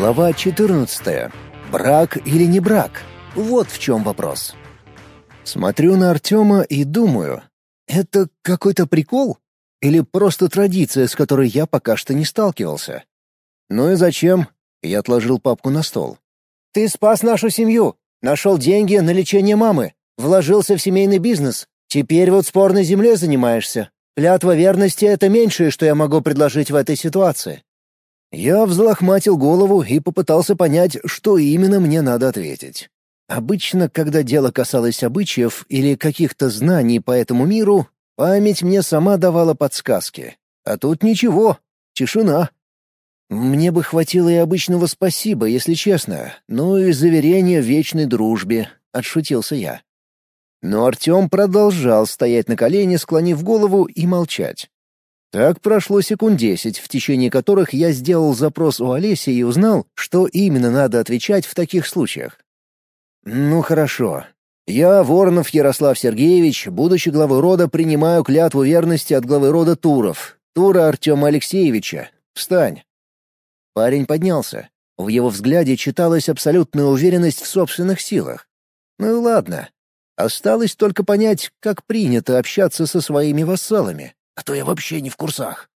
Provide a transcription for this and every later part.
Глава 14. Брак или не брак? Вот в чем вопрос. Смотрю на Артема и думаю, это какой-то прикол? Или просто традиция, с которой я пока что не сталкивался? Ну и зачем? Я отложил папку на стол. Ты спас нашу семью, нашел деньги на лечение мамы, вложился в семейный бизнес. Теперь вот спорной землей занимаешься. Клятва верности — это меньшее, что я могу предложить в этой ситуации. Я взлохматил голову и попытался понять, что именно мне надо ответить. Обычно, когда дело касалось обычаев или каких-то знаний по этому миру, память мне сама давала подсказки. А тут ничего, тишина. Мне бы хватило и обычного спасибо, если честно, ну и заверения в вечной дружбе, — отшутился я. Но Артем продолжал стоять на колене, склонив голову и молчать. Так прошло секунд десять, в течение которых я сделал запрос у Олеси и узнал, что именно надо отвечать в таких случаях. «Ну хорошо. Я, Воронов Ярослав Сергеевич, будучи главой рода, принимаю клятву верности от главы рода Туров, Тура Артема Алексеевича. Встань». Парень поднялся. В его взгляде читалась абсолютная уверенность в собственных силах. Ну ладно. Осталось только понять, как принято общаться со своими вассалами а то я вообще не в курсах.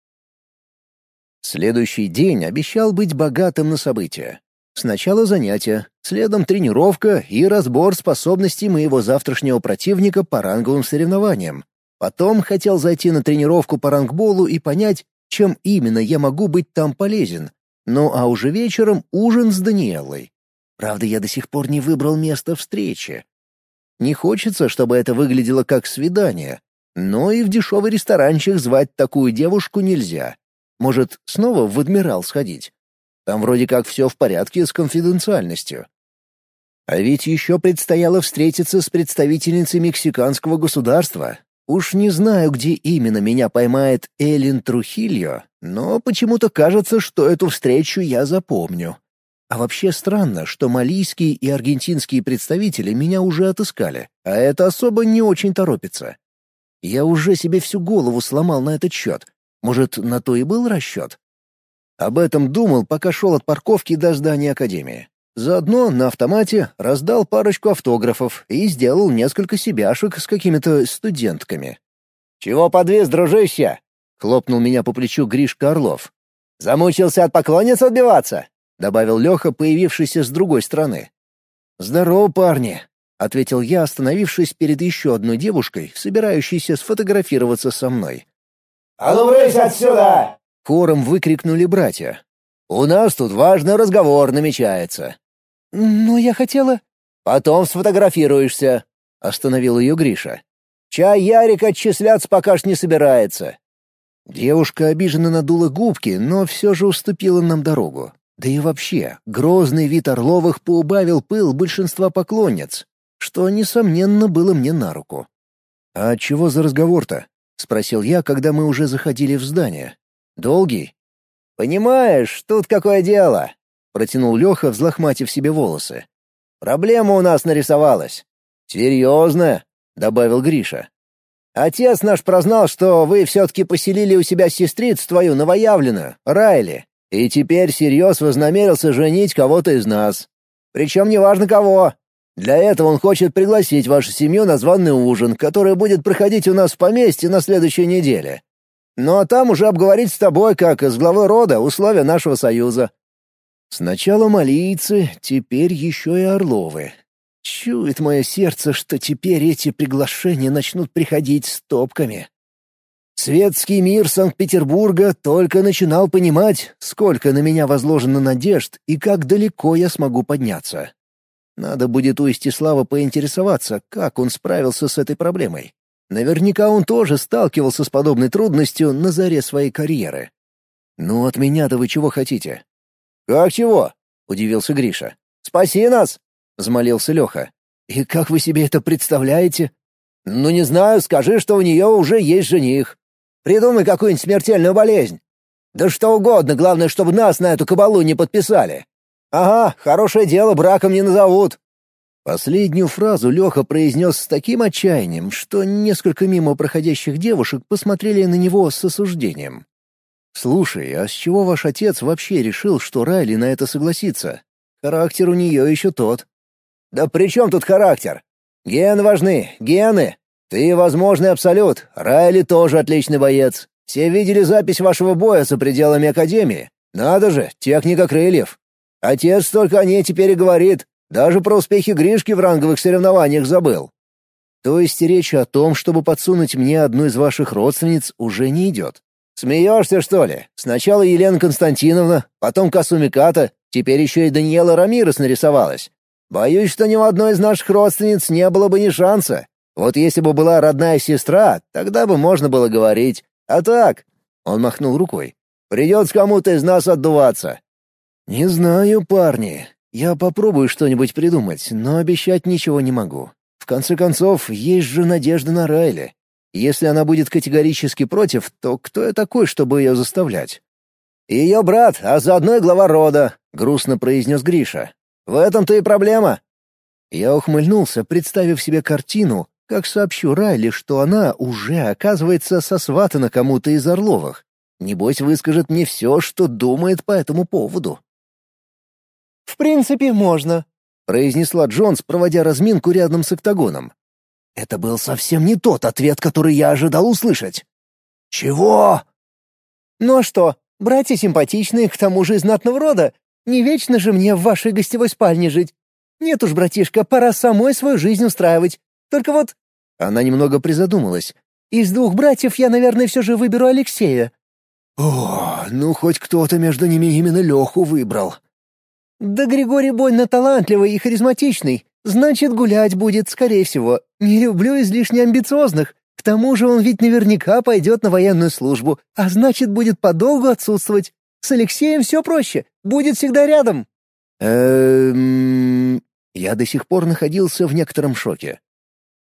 Следующий день обещал быть богатым на события. Сначала занятия, следом тренировка и разбор способностей моего завтрашнего противника по ранговым соревнованиям. Потом хотел зайти на тренировку по рангболу и понять, чем именно я могу быть там полезен. Ну а уже вечером ужин с Даниэлой. Правда, я до сих пор не выбрал место встречи. Не хочется, чтобы это выглядело как свидание, но и в дешевый ресторанчик звать такую девушку нельзя. Может, снова в «Адмирал» сходить? Там вроде как все в порядке с конфиденциальностью. А ведь еще предстояло встретиться с представительницей мексиканского государства. Уж не знаю, где именно меня поймает Эллен Трухильо, но почему-то кажется, что эту встречу я запомню. А вообще странно, что малийские и аргентинские представители меня уже отыскали, а это особо не очень торопится. Я уже себе всю голову сломал на этот счет. Может, на то и был расчет? Об этом думал, пока шел от парковки до здания Академии. Заодно на автомате раздал парочку автографов и сделал несколько себяшек с какими-то студентками. «Чего подвес, дружище?» — хлопнул меня по плечу Гришка Орлов. «Замучился от поклонниц отбиваться?» — добавил Леха, появившийся с другой стороны. «Здорово, парни!» — ответил я, остановившись перед еще одной девушкой, собирающейся сфотографироваться со мной. «А ну брысь отсюда!» — хором выкрикнули братья. «У нас тут важный разговор намечается». «Но я хотела...» «Потом сфотографируешься», — остановил ее Гриша. «Чай Ярик отчисляться пока ж не собирается». Девушка обиженно надула губки, но все же уступила нам дорогу. Да и вообще, грозный вид Орловых поубавил пыл большинства поклонниц что, несомненно, было мне на руку. «А чего за разговор-то?» — спросил я, когда мы уже заходили в здание. «Долгий?» «Понимаешь, тут какое дело?» — протянул Леха, взлохматив себе волосы. «Проблема у нас нарисовалась». «Серьезно?» — добавил Гриша. «Отец наш прознал, что вы все-таки поселили у себя сестриц твою новоявленную, Райли, и теперь всерьез вознамерился женить кого-то из нас. Причем неважно кого, для этого он хочет пригласить вашу семью на званый ужин, который будет проходить у нас в поместье на следующей неделе. Ну а там уже обговорить с тобой, как с главой рода, условия нашего союза. Сначала малийцы, теперь еще и орловы. Чует мое сердце, что теперь эти приглашения начнут приходить стопками. Светский мир Санкт-Петербурга только начинал понимать, сколько на меня возложено надежд и как далеко я смогу подняться. Надо будет у Истислава поинтересоваться, как он справился с этой проблемой. Наверняка он тоже сталкивался с подобной трудностью на заре своей карьеры. «Ну, от меня-то вы чего хотите?» «Как чего?» — удивился Гриша. «Спаси нас!» — взмолился Леха. «И как вы себе это представляете?» «Ну, не знаю, скажи, что у нее уже есть жених. Придумай какую-нибудь смертельную болезнь. Да что угодно, главное, чтобы нас на эту кабалу не подписали. «Ага, хорошее дело браком не назовут». Последнюю фразу Леха произнес с таким отчаянием, что несколько мимо проходящих девушек посмотрели на него с осуждением. «Слушай, а с чего ваш отец вообще решил, что Райли на это согласится? Характер у нее еще тот». «Да при чем тут характер? Гены важны, гены. Ты возможный абсолют, Райли тоже отличный боец. Все видели запись вашего боя за пределами Академии. Надо же, техника крыльев. Отец только о ней теперь и говорит. Даже про успехи Гришки в ранговых соревнованиях забыл. То есть речь о том, чтобы подсунуть мне одну из ваших родственниц, уже не идет. Смеешься, что ли? Сначала Елена Константиновна, потом Касумиката, теперь еще и Даниэла Рамирес нарисовалась. Боюсь, что ни у одной из наших родственниц не было бы ни шанса. Вот если бы была родная сестра, тогда бы можно было говорить. А так...» — он махнул рукой. «Придется кому-то из нас отдуваться». «Не знаю, парни. Я попробую что-нибудь придумать, но обещать ничего не могу. В конце концов, есть же надежда на Райли. Если она будет категорически против, то кто я такой, чтобы ее заставлять? «Ее брат, а заодно и глава рода», — грустно произнес Гриша. «В этом-то и проблема». Я ухмыльнулся, представив себе картину, как сообщу Райли, что она уже, оказывается, сосватана кому-то из Орловых. Небось, выскажет мне все, что думает по этому поводу. «В принципе, можно», — произнесла Джонс, проводя разминку рядом с октагоном. Это был совсем не тот ответ, который я ожидал услышать. «Чего?» «Ну а что, братья симпатичные, к тому же из знатного рода. Не вечно же мне в вашей гостевой спальне жить. Нет уж, братишка, пора самой свою жизнь устраивать. Только вот...» Она немного призадумалась. «Из двух братьев я, наверное, все же выберу Алексея». «О, ну хоть кто-то между ними именно Леху выбрал». «Да Григорий больно талантливый и харизматичный. Значит, гулять будет, скорее всего. Не люблю излишне амбициозных. К тому же он ведь наверняка пойдет на военную службу, а значит, будет подолгу отсутствовать. С Алексеем все проще, будет всегда рядом». Эм... Я до сих пор находился в некотором шоке.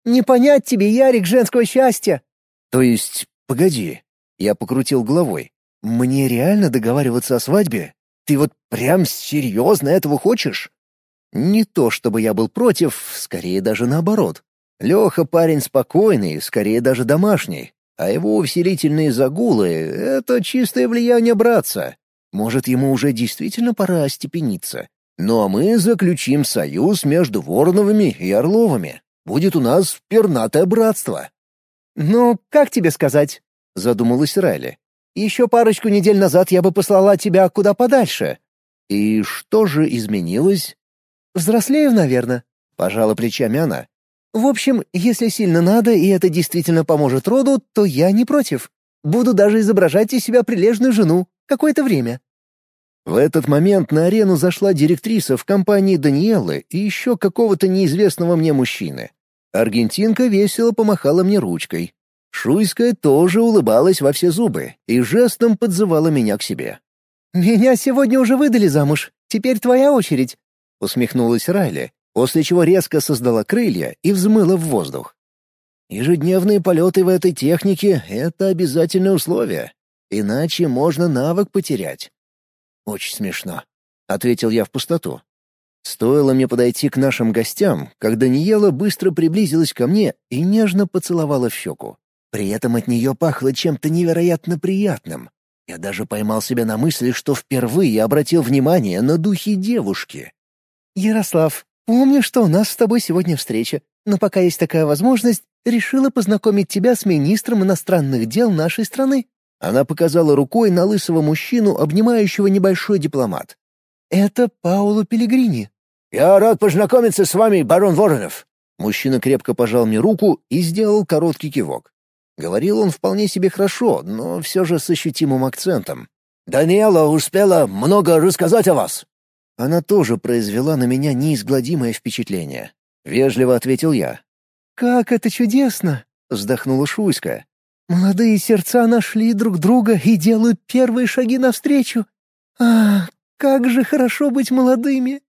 «Не понять тебе, Ярик, женского счастья!» «То есть, погоди...» Я покрутил головой. «Мне реально договариваться о свадьбе? Ты вот прям серьезно этого хочешь?» Не то чтобы я был против, скорее даже наоборот. Леха парень спокойный, скорее даже домашний, а его усилительные загулы — это чистое влияние братца. Может, ему уже действительно пора остепениться. Ну а мы заключим союз между Вороновыми и Орловыми. Будет у нас пернатое братство. «Ну, как тебе сказать?» — задумалась Райли. «Еще парочку недель назад я бы послала тебя куда подальше». «И что же изменилось?» «Взрослею, наверное», — пожала плечами она. «В общем, если сильно надо, и это действительно поможет роду, то я не против. Буду даже изображать из себя прилежную жену какое-то время». В этот момент на арену зашла директриса в компании Даниэлы и еще какого-то неизвестного мне мужчины. Аргентинка весело помахала мне ручкой. Шуйская тоже улыбалась во все зубы и жестом подзывала меня к себе. «Меня сегодня уже выдали замуж. Теперь твоя очередь. — усмехнулась Райли, после чего резко создала крылья и взмыла в воздух. «Ежедневные полеты в этой технике — это обязательное условие, иначе можно навык потерять». «Очень смешно», — ответил я в пустоту. Стоило мне подойти к нашим гостям, как Даниэла быстро приблизилась ко мне и нежно поцеловала в щеку. При этом от нее пахло чем-то невероятно приятным. Я даже поймал себя на мысли, что впервые обратил внимание на духи девушки. «Ярослав, помню, что у нас с тобой сегодня встреча, но пока есть такая возможность, решила познакомить тебя с министром иностранных дел нашей страны». Она показала рукой на лысого мужчину, обнимающего небольшой дипломат. «Это Пауло Пелегрини». «Я рад познакомиться с вами, барон Воронов». Мужчина крепко пожал мне руку и сделал короткий кивок. Говорил он вполне себе хорошо, но все же с ощутимым акцентом. «Даниэла успела много рассказать о вас. Она тоже произвела на меня неизгладимое впечатление. Вежливо ответил я. «Как это чудесно!» — вздохнула Шуйска. «Молодые сердца нашли друг друга и делают первые шаги навстречу. А, как же хорошо быть молодыми!»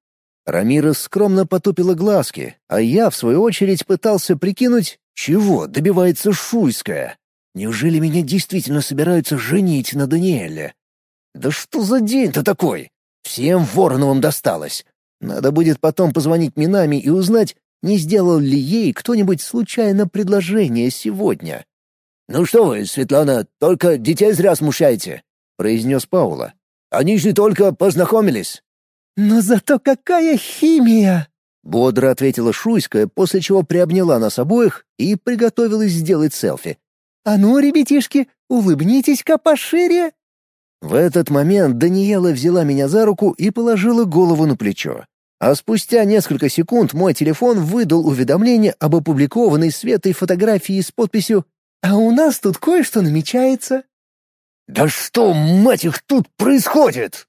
Рамира скромно потупила глазки, а я, в свою очередь, пытался прикинуть, чего добивается Шуйская. Неужели меня действительно собираются женить на Даниэле? Да что за день-то такой? Всем Вороновым досталось. Надо будет потом позвонить Минами и узнать, не сделал ли ей кто-нибудь случайно предложение сегодня. «Ну что вы, Светлана, только детей зря смущаете. произнес Паула. «Они же только познакомились». «Но зато какая химия!» Бодро ответила Шуйская, после чего приобняла нас обоих и приготовилась сделать селфи. «А ну, ребятишки, улыбнитесь-ка пошире!» В этот момент Даниэла взяла меня за руку и положила голову на плечо. А спустя несколько секунд мой телефон выдал уведомление об опубликованной Светой фотографии с подписью «А у нас тут кое-что намечается». «Да что, мать их, тут происходит?»